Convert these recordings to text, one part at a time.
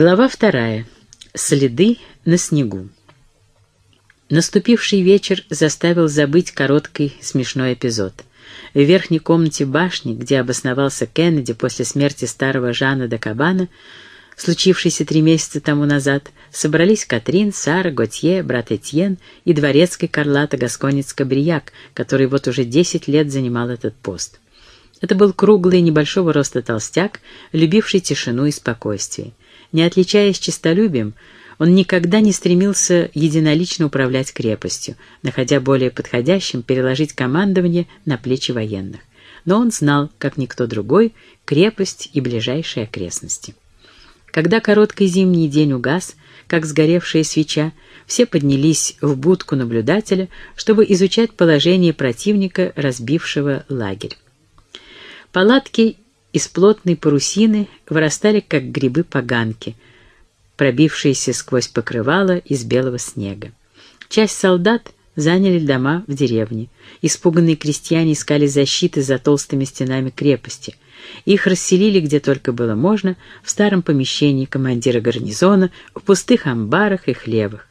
Глава вторая. Следы на снегу. Наступивший вечер заставил забыть короткий смешной эпизод. В верхней комнате башни, где обосновался Кеннеди после смерти старого Жана де Кабана, случившейся три месяца тому назад, собрались Катрин, Сара, Готье, брат Этьен и дворецкий Карлата Гасконец-Кабрияк, который вот уже десять лет занимал этот пост. Это был круглый, небольшого роста толстяк, любивший тишину и спокойствие. Не отличаясь честолюбием, он никогда не стремился единолично управлять крепостью, находя более подходящим переложить командование на плечи военных. Но он знал, как никто другой, крепость и ближайшие окрестности. Когда короткий зимний день угас, как сгоревшая свеча, все поднялись в будку наблюдателя, чтобы изучать положение противника, разбившего лагерь. Палатки из плотной парусины вырастали, как грибы-поганки, пробившиеся сквозь покрывало из белого снега. Часть солдат заняли дома в деревне. Испуганные крестьяне искали защиты за толстыми стенами крепости. Их расселили где только было можно, в старом помещении командира гарнизона, в пустых амбарах и хлевах.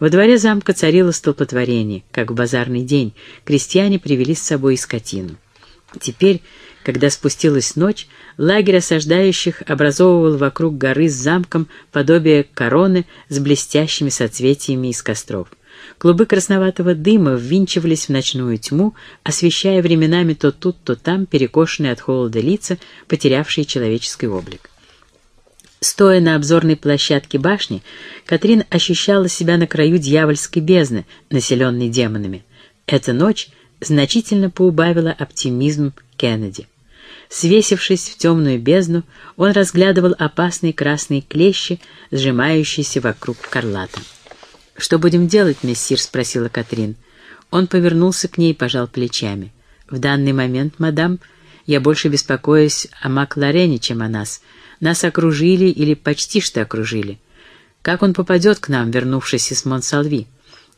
Во дворе замка царило столпотворение, как в базарный день. Крестьяне привели с собой скотину. Теперь когда спустилась ночь, лагерь осаждающих образовывал вокруг горы с замком подобие короны с блестящими соцветиями из костров. Клубы красноватого дыма ввинчивались в ночную тьму, освещая временами то тут, то там перекошенные от холода лица, потерявшие человеческий облик. Стоя на обзорной площадке башни, Катрин ощущала себя на краю дьявольской бездны, населенной демонами. Эта ночь значительно поубавила оптимизм Кеннеди. Свесившись в темную бездну, он разглядывал опасные красные клещи, сжимающиеся вокруг Карлата. «Что будем делать, мессир?» — спросила Катрин. Он повернулся к ней и пожал плечами. «В данный момент, мадам, я больше беспокоюсь о Макларене, чем о нас. Нас окружили или почти что окружили. Как он попадет к нам, вернувшись из Монсалви?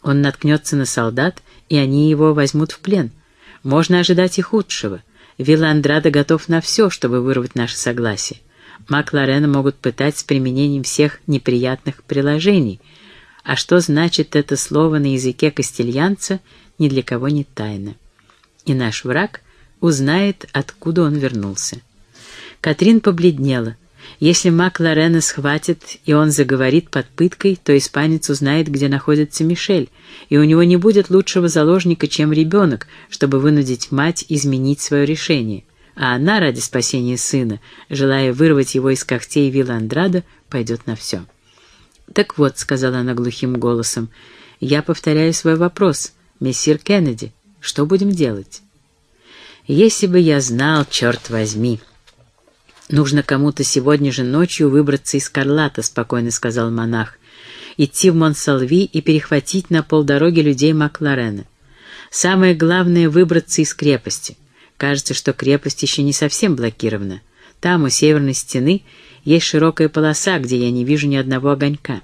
Он наткнется на солдат, и они его возьмут в плен. Можно ожидать и худшего. Вилла Андрада готов на все, чтобы вырвать наше согласие. Мак Лорена могут пытать с применением всех неприятных приложений. А что значит это слово на языке кастильянца, ни для кого не тайна. И наш враг узнает, откуда он вернулся. Катрин побледнела. Если Мак Лорена схватит, и он заговорит под пыткой, то испанец узнает, где находится Мишель, и у него не будет лучшего заложника, чем ребенок, чтобы вынудить мать изменить свое решение. А она, ради спасения сына, желая вырвать его из когтей Вилла Андрада, пойдет на все. «Так вот», — сказала она глухим голосом, — «я повторяю свой вопрос. Мессир Кеннеди, что будем делать?» «Если бы я знал, черт возьми!» «Нужно кому-то сегодня же ночью выбраться из Карлата», — спокойно сказал монах. «Идти в Монсалви и перехватить на полдороги людей Макларена. Самое главное — выбраться из крепости. Кажется, что крепость еще не совсем блокирована. Там, у северной стены, есть широкая полоса, где я не вижу ни одного огонька».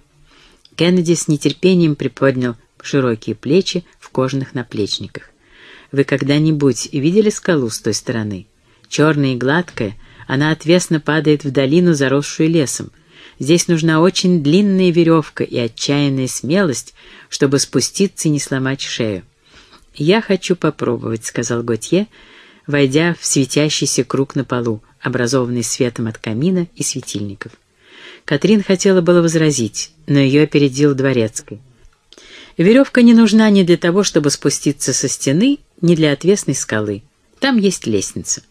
Кеннеди с нетерпением приподнял широкие плечи в кожаных наплечниках. «Вы когда-нибудь видели скалу с той стороны? Черная и гладкая — она отвесно падает в долину, заросшую лесом. Здесь нужна очень длинная веревка и отчаянная смелость, чтобы спуститься и не сломать шею. «Я хочу попробовать», — сказал Готье, войдя в светящийся круг на полу, образованный светом от камина и светильников. Катрин хотела было возразить, но ее опередил дворецкий. Веревка не нужна ни для того, чтобы спуститься со стены, ни для отвесной скалы. Там есть лестница.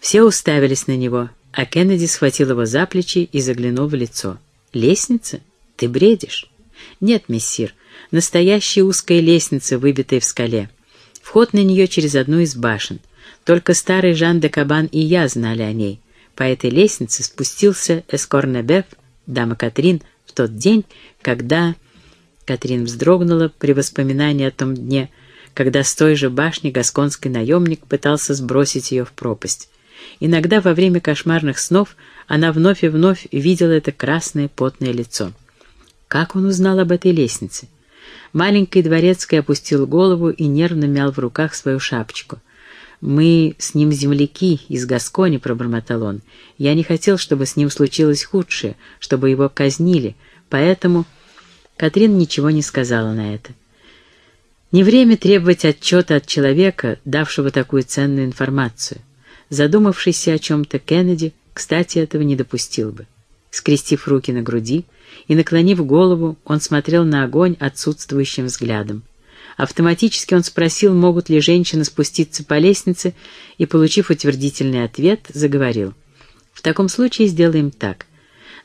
Все уставились на него, а Кеннеди схватил его за плечи и заглянул в лицо. «Лестница? Ты бредишь?» «Нет, мессир, настоящая узкая лестница, выбитая в скале. Вход на нее через одну из башен. Только старый Жан де Кабан и я знали о ней. По этой лестнице спустился Эскорнебеф, дама Катрин, в тот день, когда...» Катрин вздрогнула при воспоминании о том дне, когда с той же башни гасконский наемник пытался сбросить ее в пропасть. Иногда во время кошмарных снов она вновь и вновь видела это красное потное лицо. Как он узнал об этой лестнице? Маленький дворецкий опустил голову и нервно мял в руках свою шапочку. «Мы с ним земляки из Гаскони», — пробормотал он. «Я не хотел, чтобы с ним случилось худшее, чтобы его казнили, поэтому...» Катрин ничего не сказала на это. Не время требовать отчета от человека, давшего такую ценную информацию. Задумавшийся о чем-то Кеннеди, кстати, этого не допустил бы. Скрестив руки на груди и наклонив голову, он смотрел на огонь отсутствующим взглядом. Автоматически он спросил, могут ли женщины спуститься по лестнице, и, получив утвердительный ответ, заговорил. «В таком случае сделаем так.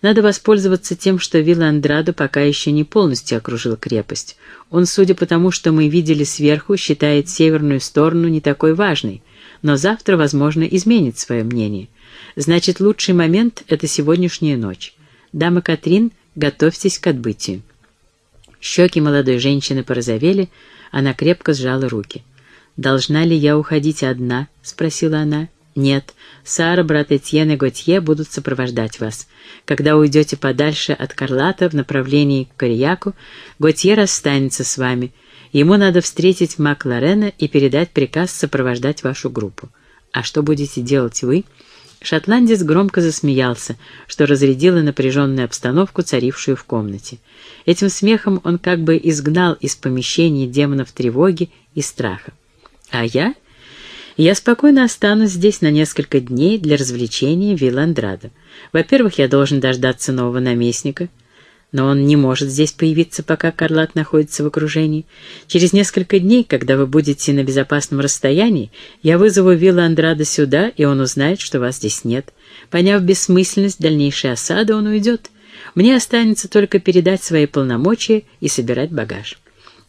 Надо воспользоваться тем, что Вилла Андрадо пока еще не полностью окружил крепость. Он, судя по тому, что мы видели сверху, считает северную сторону не такой важной, но завтра, возможно, изменит свое мнение. Значит, лучший момент — это сегодняшняя ночь. Дама Катрин, готовьтесь к отбытию». Щеки молодой женщины порозовели, она крепко сжала руки. «Должна ли я уходить одна?» — спросила она. «Нет, Сара, брат Этьен и Готье будут сопровождать вас. Когда уйдете подальше от Карлата в направлении к Корияку, Готье расстанется с вами. Ему надо встретить Макларена и передать приказ сопровождать вашу группу. А что будете делать вы?» Шотландец громко засмеялся, что разрядило напряженную обстановку, царившую в комнате. Этим смехом он как бы изгнал из помещения демонов тревоги и страха. «А я?» «Я спокойно останусь здесь на несколько дней для развлечения Вилландрада. Во-первых, я должен дождаться нового наместника» но он не может здесь появиться, пока Карлат находится в окружении. Через несколько дней, когда вы будете на безопасном расстоянии, я вызову Вилла Андрада сюда, и он узнает, что вас здесь нет. Поняв бессмысленность дальнейшей осады, он уйдет. Мне останется только передать свои полномочия и собирать багаж».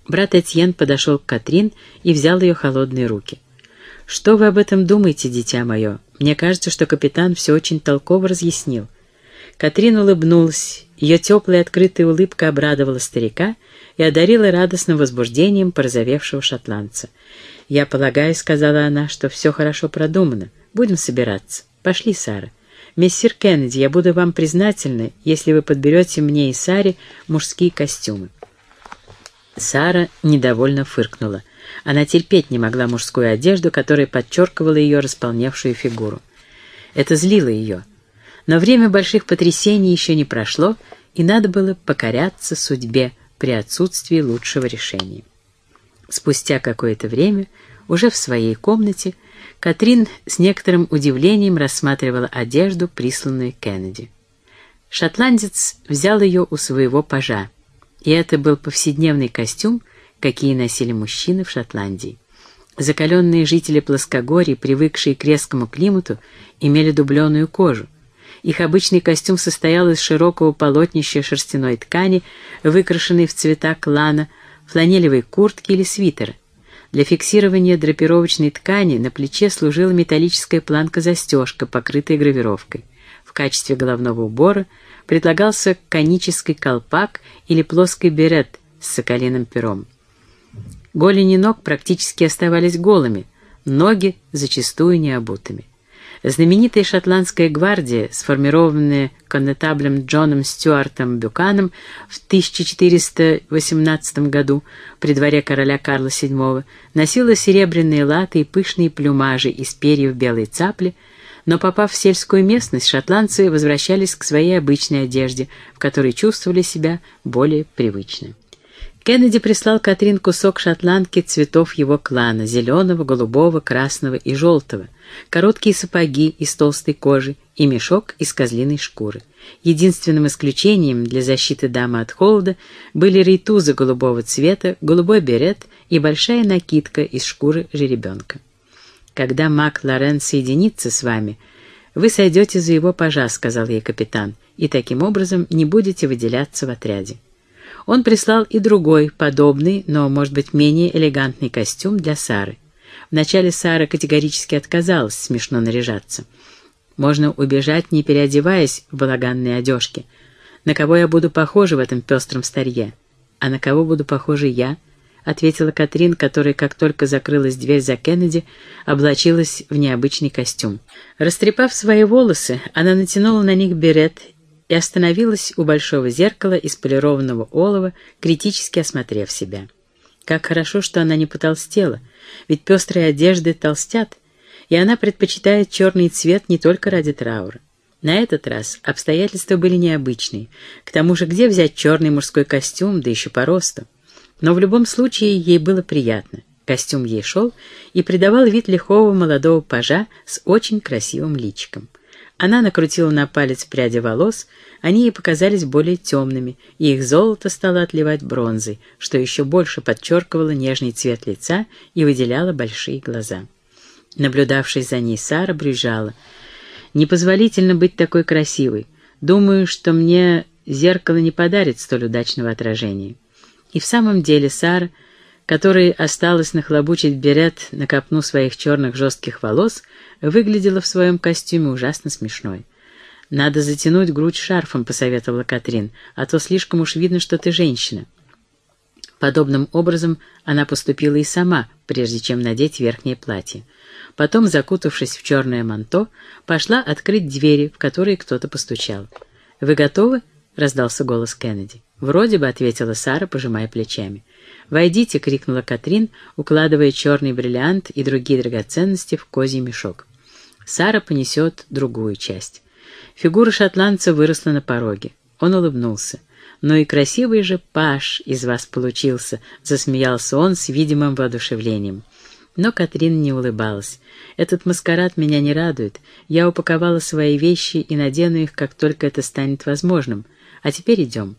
Брат Этьен подошел к Катрин и взял ее холодные руки. «Что вы об этом думаете, дитя мое? Мне кажется, что капитан все очень толково разъяснил». Катрин улыбнулась ее теплая открытая улыбка обрадовала старика и одарила радостным возбуждением порозовевшего шотландца. «Я полагаю, — сказала она, — что все хорошо продумано. Будем собираться. Пошли, Сара. Мессир Кеннеди, я буду вам признательна, если вы подберете мне и Саре мужские костюмы». Сара недовольно фыркнула. Она терпеть не могла мужскую одежду, которая подчеркивала ее располневшую фигуру. Это злило ее — но время больших потрясений еще не прошло, и надо было покоряться судьбе при отсутствии лучшего решения. Спустя какое-то время, уже в своей комнате, Катрин с некоторым удивлением рассматривала одежду, присланную Кеннеди. Шотландец взял ее у своего пажа, и это был повседневный костюм, какие носили мужчины в Шотландии. Закаленные жители плоскогорий, привыкшие к резкому климату, имели дубленую кожу, их обычный костюм состоял из широкого полотнища шерстяной ткани, выкрашенной в цвета клана, фланелевой куртки или свитера. Для фиксирования драпировочной ткани на плече служила металлическая планка-застежка, покрытая гравировкой. В качестве головного убора предлагался конический колпак или плоский берет с соколиным пером. Голени ног практически оставались голыми, ноги зачастую необутыми. Знаменитая шотландская гвардия, сформированная коннетаблем Джоном Стюартом Бюканом в 1418 году при дворе короля Карла VII, носила серебряные латы и пышные плюмажи из перьев белой цапли, но попав в сельскую местность, шотландцы возвращались к своей обычной одежде, в которой чувствовали себя более привычно. Кеннеди прислал Катрин кусок шотландки цветов его клана — зеленого, голубого, красного и желтого, короткие сапоги из толстой кожи и мешок из козлиной шкуры. Единственным исключением для защиты дамы от холода были рейтузы голубого цвета, голубой берет и большая накидка из шкуры жеребенка. «Когда маг Лорен соединится с вами, вы сойдете за его пажа», — сказал ей капитан, «и таким образом не будете выделяться в отряде». Он прислал и другой, подобный, но, может быть, менее элегантный костюм для Сары. Вначале Сара категорически отказалась смешно наряжаться. Можно убежать, не переодеваясь в балаганные одежки. На кого я буду похожа в этом пестром старье? А на кого буду похожа я? ответила Катрин, которая, как только закрылась дверь за Кеннеди, облачилась в необычный костюм. Растрепав свои волосы, она натянула на них берет и остановилась у большого зеркала из полированного олова, критически осмотрев себя. Как хорошо, что она не потолстела, ведь пестрые одежды толстят, и она предпочитает черный цвет не только ради траура. На этот раз обстоятельства были необычные. К тому же где взять черный мужской костюм, да еще по росту? Но в любом случае ей было приятно. Костюм ей шел и придавал вид лихого молодого пажа с очень красивым личиком. Она накрутила на палец пряди волос, они ей показались более темными, и их золото стало отливать бронзой, что еще больше подчеркивало нежный цвет лица и выделяло большие глаза. Наблюдавшись за ней, Сара брюзжала. «Непозволительно быть такой красивой. Думаю, что мне зеркало не подарит столь удачного отражения». И в самом деле Сара которой осталось нахлобучить берет на копну своих черных жестких волос, выглядела в своем костюме ужасно смешной. «Надо затянуть грудь шарфом», — посоветовала Катрин, «а то слишком уж видно, что ты женщина». Подобным образом она поступила и сама, прежде чем надеть верхнее платье. Потом, закутавшись в черное манто, пошла открыть двери, в которые кто-то постучал. «Вы готовы?» — раздался голос Кеннеди. «Вроде бы», — ответила Сара, пожимая плечами. «Войдите!» — крикнула Катрин, укладывая черный бриллиант и другие драгоценности в козий мешок. Сара понесет другую часть. Фигура шотландца выросла на пороге. Он улыбнулся. «Ну и красивый же паш из вас получился!» — засмеялся он с видимым воодушевлением. Но Катрин не улыбалась. «Этот маскарад меня не радует. Я упаковала свои вещи и надену их, как только это станет возможным. А теперь идем».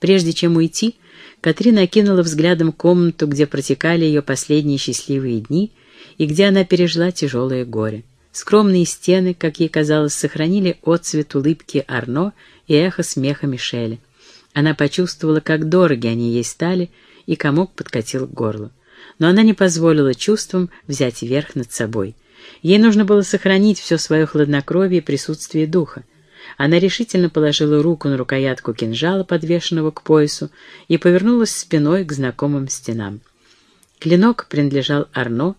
Прежде чем уйти, Катрина окинула взглядом комнату, где протекали ее последние счастливые дни и где она пережила тяжелое горе. Скромные стены, как ей казалось, сохранили отцвет улыбки Арно и эхо смеха Мишеля. Она почувствовала, как дороги они ей стали, и комок подкатил к горлу. Но она не позволила чувствам взять верх над собой. Ей нужно было сохранить все свое хладнокровие и присутствие духа. Она решительно положила руку на рукоятку кинжала, подвешенного к поясу, и повернулась спиной к знакомым стенам. Клинок принадлежал Арно,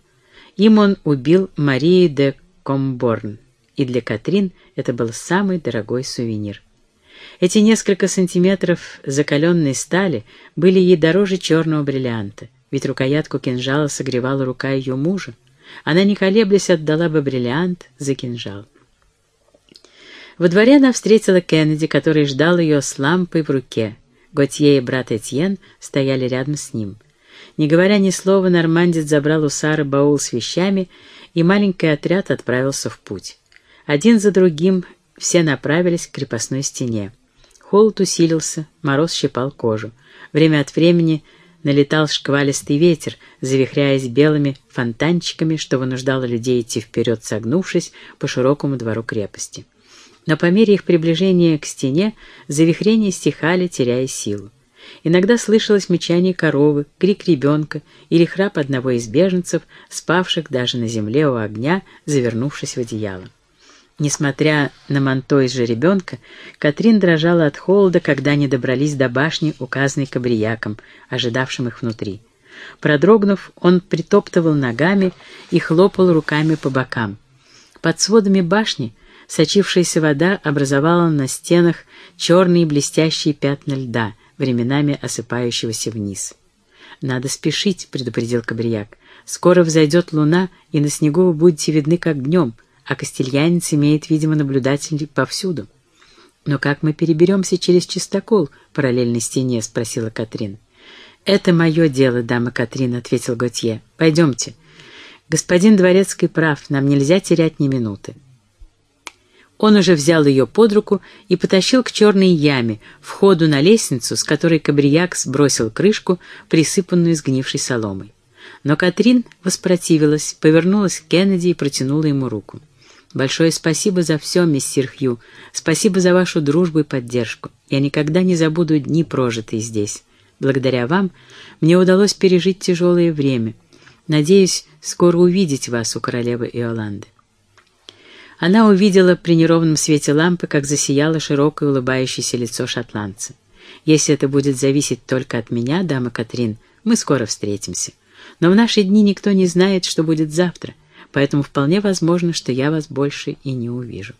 им он убил Марии де Комборн, и для Катрин это был самый дорогой сувенир. Эти несколько сантиметров закаленной стали были ей дороже черного бриллианта, ведь рукоятку кинжала согревала рука ее мужа. Она, не колеблясь, отдала бы бриллиант за кинжал. Во дворе она встретила Кеннеди, который ждал ее с лампой в руке. Готье и брат Этьен стояли рядом с ним. Не говоря ни слова, нормандец забрал у Сары баул с вещами, и маленький отряд отправился в путь. Один за другим все направились к крепостной стене. Холод усилился, мороз щипал кожу. Время от времени налетал шквалистый ветер, завихряясь белыми фонтанчиками, что вынуждало людей идти вперед, согнувшись по широкому двору крепости но по мере их приближения к стене завихрения стихали, теряя силу. Иногда слышалось мечание коровы, крик ребенка или храп одного из беженцев, спавших даже на земле у огня, завернувшись в одеяло. Несмотря на манто из жеребенка, Катрин дрожала от холода, когда они добрались до башни, указанной кабрияком, ожидавшим их внутри. Продрогнув, он притоптывал ногами и хлопал руками по бокам. Под сводами башни Сочившаяся вода образовала на стенах черные блестящие пятна льда, временами осыпающегося вниз. «Надо спешить», — предупредил Кабрияк. «Скоро взойдет луна, и на снегу вы будете видны как днем, а Костельянец имеет, видимо, наблюдателей повсюду». «Но как мы переберемся через чистокол параллельной стене?» — спросила Катрин. «Это мое дело, дама Катрин», — ответил Готье. «Пойдемте. Господин Дворецкий прав, нам нельзя терять ни минуты». Он уже взял ее под руку и потащил к черной яме, входу на лестницу, с которой Кабрияк сбросил крышку, присыпанную сгнившей соломой. Но Катрин воспротивилась, повернулась к Кеннеди и протянула ему руку. «Большое спасибо за все, мистер Хью. Спасибо за вашу дружбу и поддержку. Я никогда не забуду дни, прожитые здесь. Благодаря вам мне удалось пережить тяжелое время. Надеюсь, скоро увидеть вас у королевы Иоланды». Она увидела при неровном свете лампы, как засияло широкое улыбающееся лицо шотландца. «Если это будет зависеть только от меня, дама Катрин, мы скоро встретимся. Но в наши дни никто не знает, что будет завтра, поэтому вполне возможно, что я вас больше и не увижу».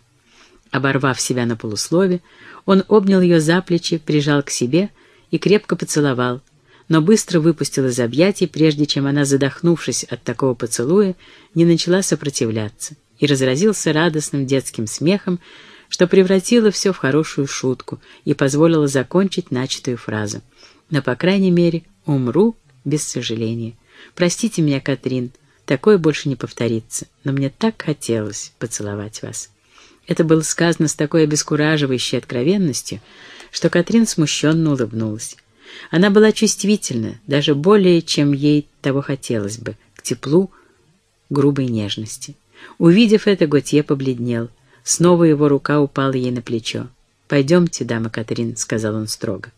Оборвав себя на полуслове, он обнял ее за плечи, прижал к себе и крепко поцеловал, но быстро выпустил из объятий, прежде чем она, задохнувшись от такого поцелуя, не начала сопротивляться и разразился радостным детским смехом, что превратило все в хорошую шутку и позволило закончить начатую фразу. Но, по крайней мере, умру без сожаления. Простите меня, Катрин, такое больше не повторится, но мне так хотелось поцеловать вас. Это было сказано с такой обескураживающей откровенностью, что Катрин смущенно улыбнулась. Она была чувствительна, даже более, чем ей того хотелось бы, к теплу грубой нежности. Увидев это, Готье побледнел. Снова его рука упала ей на плечо. «Пойдемте, дама Катрин», — сказал он строго.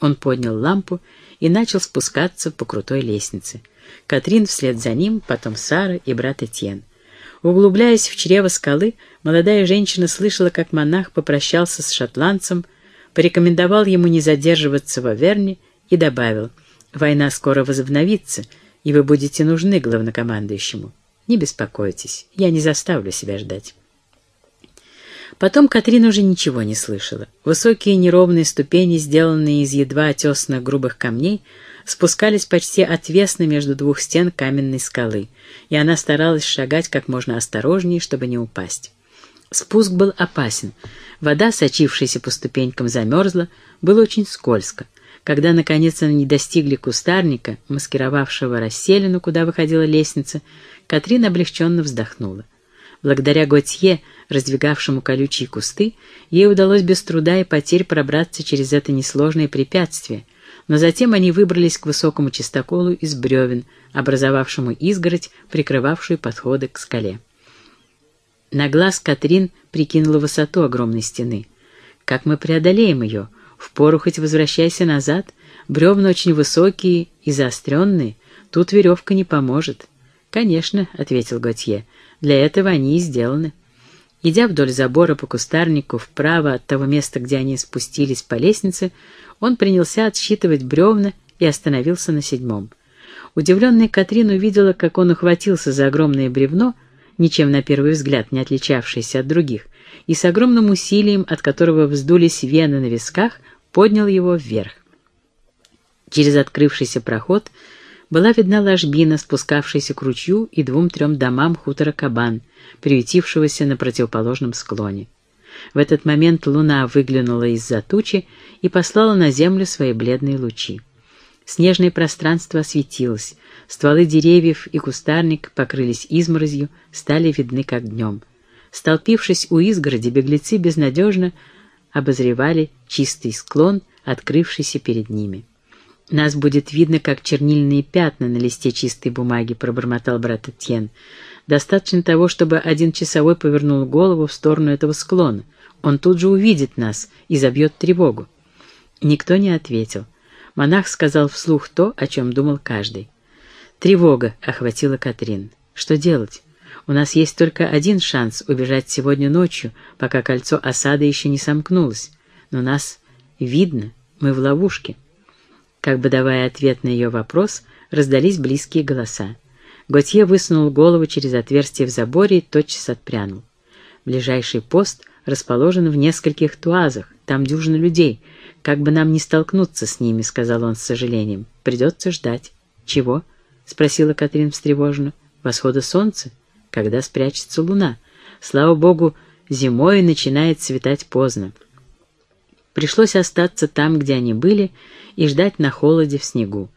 Он поднял лампу и начал спускаться по крутой лестнице. Катрин вслед за ним, потом Сара и брат Этьен. Углубляясь в чрево скалы, молодая женщина слышала, как монах попрощался с шотландцем, порекомендовал ему не задерживаться в Аверне и добавил, «Война скоро возобновится, и вы будете нужны главнокомандующему. Не беспокойтесь, я не заставлю себя ждать». Потом Катрин уже ничего не слышала. Высокие неровные ступени, сделанные из едва отесанных грубых камней, спускались почти отвесно между двух стен каменной скалы, и она старалась шагать как можно осторожнее, чтобы не упасть. Спуск был опасен. Вода, сочившаяся по ступенькам, замерзла, было очень скользко. Когда, наконец, они достигли кустарника, маскировавшего расселину, куда выходила лестница, Катрин облегченно вздохнула. Благодаря Готье, раздвигавшему колючие кусты, ей удалось без труда и потерь пробраться через это несложное препятствие, но затем они выбрались к высокому чистоколу из бревен, образовавшему изгородь, прикрывавшую подходы к скале. На глаз Катрин прикинула высоту огромной стены. «Как мы преодолеем ее? Впору хоть возвращайся назад. Бревна очень высокие и заостренные. Тут веревка не поможет». «Конечно», — ответил Готье, — «для этого они и сделаны». Идя вдоль забора по кустарнику вправо от того места, где они спустились по лестнице, он принялся отсчитывать бревна и остановился на седьмом. Удивленная Катрин увидела, как он ухватился за огромное бревно, ничем на первый взгляд не отличавшееся от других, и с огромным усилием, от которого вздулись вены на висках, поднял его вверх. Через открывшийся проход была видна ложбина, спускавшаяся к ручью и двум-трем домам хутора Кабан, приютившегося на противоположном склоне. В этот момент луна выглянула из-за тучи и послала на землю свои бледные лучи. Снежное пространство осветилось, стволы деревьев и кустарник покрылись изморозью, стали видны как днем. Столпившись у изгороди, беглецы безнадежно обозревали чистый склон, открывшийся перед ними. «Нас будет видно, как чернильные пятна на листе чистой бумаги», — пробормотал брат Этьен. «Достаточно того, чтобы один часовой повернул голову в сторону этого склона. Он тут же увидит нас и забьет тревогу». Никто не ответил. Монах сказал вслух то, о чем думал каждый. Тревога охватила Катрин. Что делать? У нас есть только один шанс убежать сегодня ночью, пока кольцо осады еще не сомкнулось. Но нас видно, мы в ловушке. Как бы давая ответ на ее вопрос, раздались близкие голоса. Готье высунул голову через отверстие в заборе и тотчас отпрянул. Ближайший пост расположен в нескольких туазах, там дюжина людей. Как бы нам не столкнуться с ними, — сказал он с сожалением. Придется ждать. Чего? — спросила Катрин встревоженно. Восхода солнца? Когда спрячется луна? Слава богу, зимой начинает светать поздно. Пришлось остаться там, где они были, и ждать на холоде в снегу.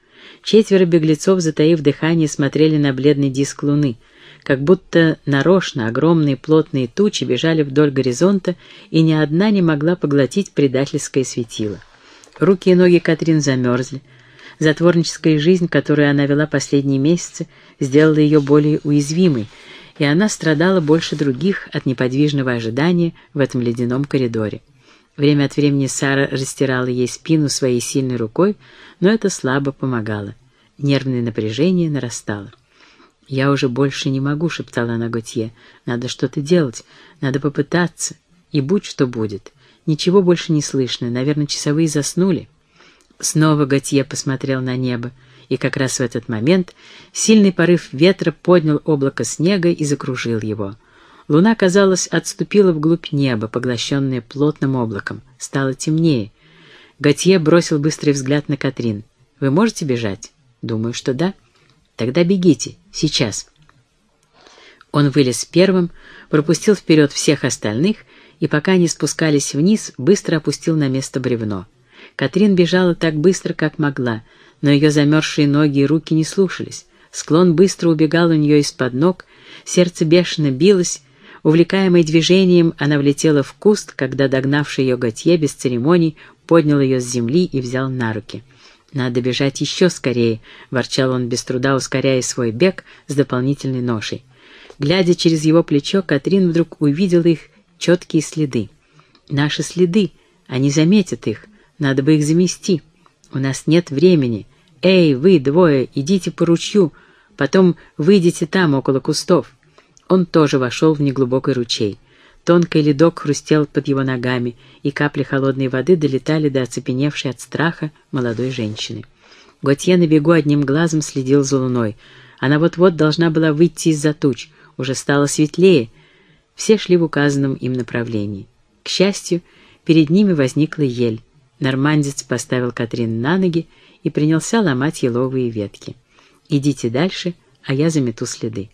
Четверо беглецов, затаив дыхание, смотрели на бледный диск луны, как будто нарочно огромные плотные тучи бежали вдоль горизонта, и ни одна не могла поглотить предательское светило. Руки и ноги Катрин замерзли. Затворническая жизнь, которую она вела последние месяцы, сделала ее более уязвимой, и она страдала больше других от неподвижного ожидания в этом ледяном коридоре. Время от времени Сара растирала ей спину своей сильной рукой, но это слабо помогало. Нервное напряжение нарастало. «Я уже больше не могу», — шептала она Готье. «Надо что-то делать, надо попытаться. И будь что будет. Ничего больше не слышно, наверное, часовые заснули». Снова Готье посмотрел на небо, и как раз в этот момент сильный порыв ветра поднял облако снега и закружил его. Луна, казалось, отступила вглубь неба, поглощенная плотным облаком. Стало темнее. Готье бросил быстрый взгляд на Катрин. Вы можете бежать? Думаю, что да. Тогда бегите, сейчас. Он вылез первым, пропустил вперед всех остальных и, пока они спускались вниз, быстро опустил на место бревно. Катрин бежала так быстро, как могла, но ее замерзшие ноги и руки не слушались. Склон быстро убегал у нее из-под ног, сердце бешено билось, Увлекаемой движением, она влетела в куст, когда догнавший ее Готье без церемоний поднял ее с земли и взял на руки. «Надо бежать еще скорее», — ворчал он без труда, ускоряя свой бег с дополнительной ношей. Глядя через его плечо, Катрин вдруг увидела их четкие следы. «Наши следы, они заметят их, надо бы их замести. У нас нет времени. Эй, вы двое, идите по ручью, потом выйдите там, около кустов». Он тоже вошел в неглубокий ручей. Тонкий ледок хрустел под его ногами, и капли холодной воды долетали до оцепеневшей от страха молодой женщины. Готье на бегу одним глазом следил за луной. Она вот-вот должна была выйти из-за туч, уже стало светлее. Все шли в указанном им направлении. К счастью, перед ними возникла ель. Нормандец поставил Катрин на ноги и принялся ломать еловые ветки. «Идите дальше, а я замету следы».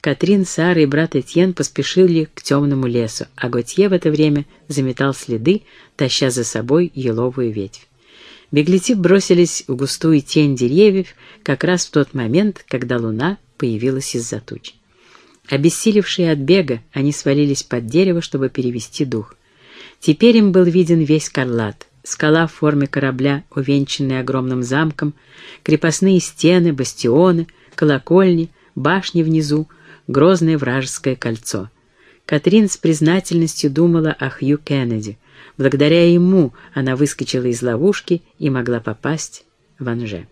Катрин, Сара и брат Этьен поспешили к темному лесу, а Готье в это время заметал следы, таща за собой еловую ветвь. Беглецы бросились в густую тень деревьев как раз в тот момент, когда луна появилась из-за туч. Обессилевшие от бега, они свалились под дерево, чтобы перевести дух. Теперь им был виден весь Карлат. Скала в форме корабля, увенчанная огромным замком, крепостные стены, бастионы, колокольни, башни внизу, грозное вражеское кольцо. Катрин с признательностью думала о Хью Кеннеди. Благодаря ему она выскочила из ловушки и могла попасть в Анже.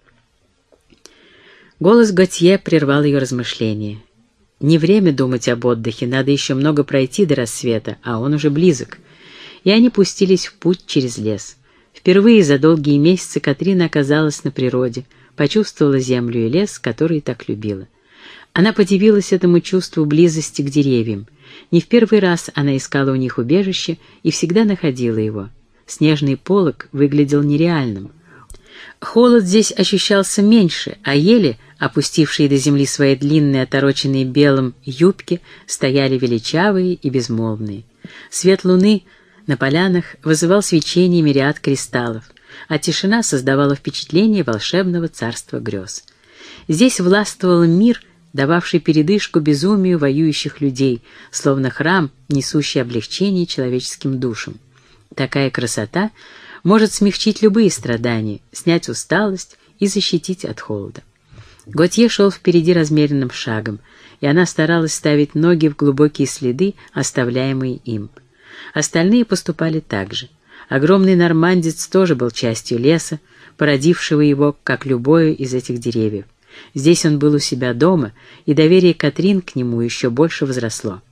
Голос Готье прервал ее размышления. «Не время думать об отдыхе, надо еще много пройти до рассвета, а он уже близок». И они пустились в путь через лес. Впервые за долгие месяцы Катрина оказалась на природе, почувствовала землю и лес, который так любила. Она подивилась этому чувству близости к деревьям. Не в первый раз она искала у них убежище и всегда находила его. Снежный полог выглядел нереальным. Холод здесь ощущался меньше, а ели, опустившие до земли свои длинные, отороченные белым юбки, стояли величавые и безмолвные. Свет луны на полянах вызывал свечение мириад кристаллов, а тишина создавала впечатление волшебного царства грез. Здесь властвовал мир — дававший передышку безумию воюющих людей, словно храм, несущий облегчение человеческим душам. Такая красота может смягчить любые страдания, снять усталость и защитить от холода. Готье шел впереди размеренным шагом, и она старалась ставить ноги в глубокие следы, оставляемые им. Остальные поступали так же. Огромный нормандец тоже был частью леса, породившего его, как любое из этих деревьев. Здесь он был у себя дома, и доверие Катрин к нему еще больше возросло.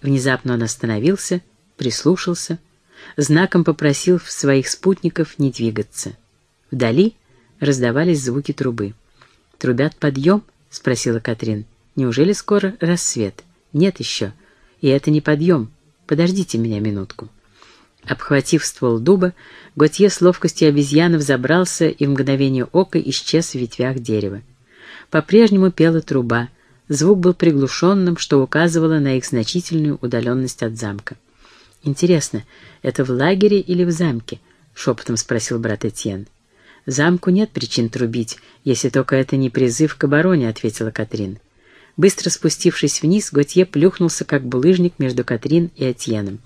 Внезапно он остановился, прислушался, знаком попросил своих спутников не двигаться. Вдали раздавались звуки трубы. «Трубят подъем?» — спросила Катрин. «Неужели скоро рассвет?» «Нет еще. И это не подъем. Подождите меня минутку». Обхватив ствол дуба, Готье с ловкостью обезьяны взобрался и в мгновение ока исчез в ветвях дерева. По-прежнему пела труба. Звук был приглушенным, что указывало на их значительную удаленность от замка. «Интересно, это в лагере или в замке?» — шепотом спросил брат Этьен. «Замку нет причин трубить, если только это не призыв к обороне», — ответила Катрин. Быстро спустившись вниз, Готье плюхнулся, как булыжник между Катрин и Этьеном.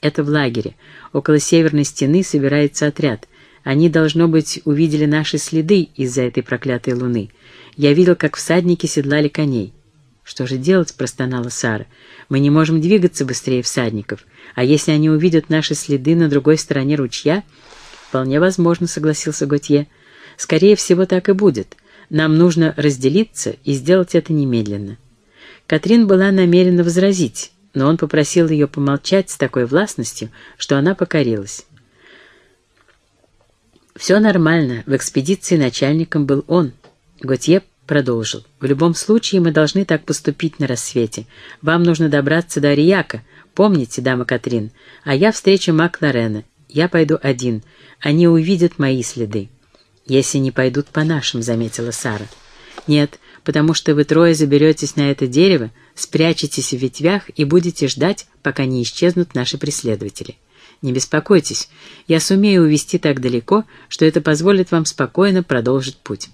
«Это в лагере. Около северной стены собирается отряд. Они, должно быть, увидели наши следы из-за этой проклятой луны. Я видел, как всадники седлали коней. «Что же делать?» — простонала Сара. «Мы не можем двигаться быстрее всадников. А если они увидят наши следы на другой стороне ручья?» «Вполне возможно», — согласился Готье. «Скорее всего, так и будет. Нам нужно разделиться и сделать это немедленно». Катрин была намерена возразить, но он попросил ее помолчать с такой властностью, что она покорилась. «Все нормально. В экспедиции начальником был он». Готье продолжил. «В любом случае мы должны так поступить на рассвете. Вам нужно добраться до Арияка. Помните, дама Катрин? А я встречу Макларена. Я пойду один. Они увидят мои следы». «Если не пойдут по нашим», — заметила Сара. «Нет, потому что вы трое заберетесь на это дерево, спрячетесь в ветвях и будете ждать, пока не исчезнут наши преследователи. Не беспокойтесь, я сумею увести так далеко, что это позволит вам спокойно продолжить путь».